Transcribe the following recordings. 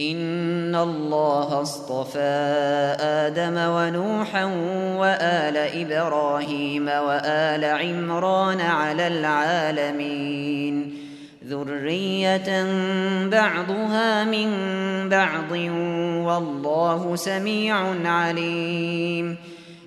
ان الله اصطفى آدم ونوحا وآل إبراهيم وآل عمران على العالمين ذرية بعضها من بعض والله سميع عليم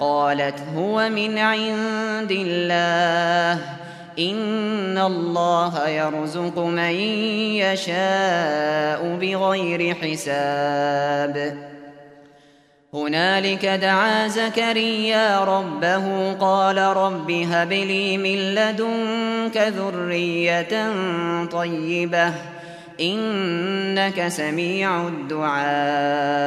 قالت هو من عند الله. إن الله يرزق من يشاء بغير حساب. هنالك دعا زكريا ربه قال رب هب لي من لدنك ذرية طيبة. إنك سميع الدعاء.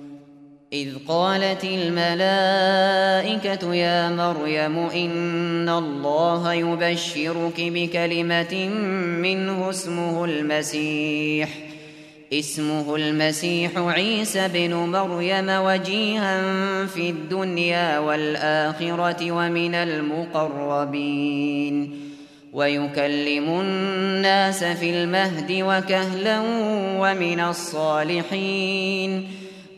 إذ قالت الملائكة يا مريم إن الله يبشرك بكلمة منه اسمه المسيح اسمه المسيح عيسى بن مريم وجيها في الدنيا والآخرة ومن المقربين ويكلم الناس في المهد وكهلا ومن الصالحين.